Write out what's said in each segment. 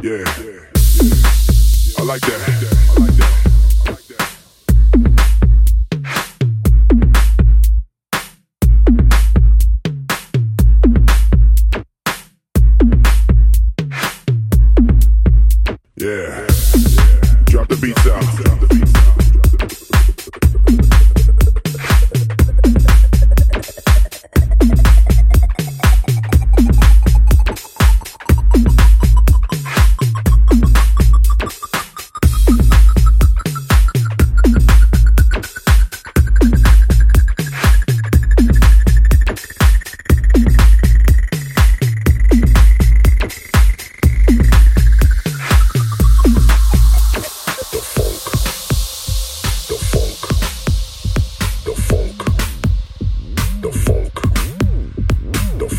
Yeah. I like that. I like that. Yeah. Drop the beats down.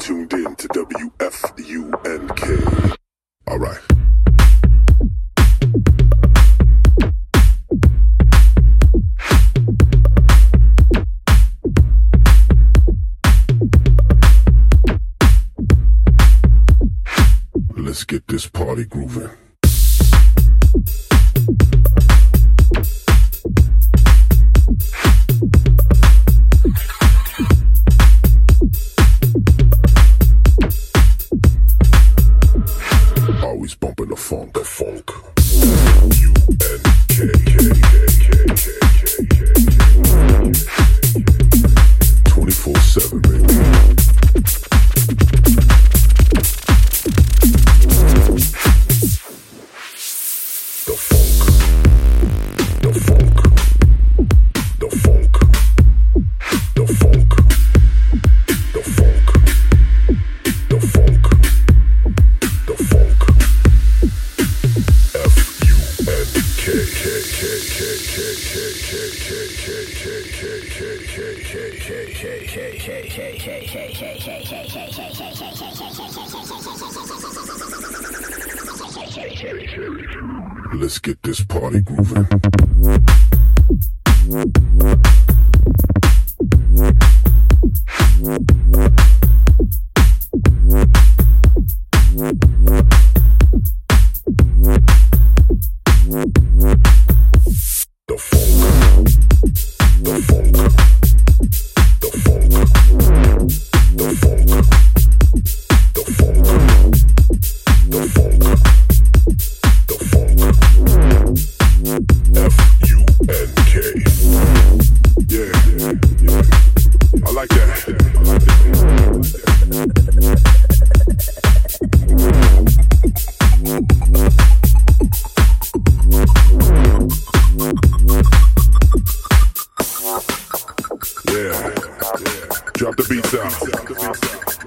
tuned in to WFUNK. All right. Let's get this party grooving. Education. Let's get this party grooving. Yeah. yeah. Drop the beats down.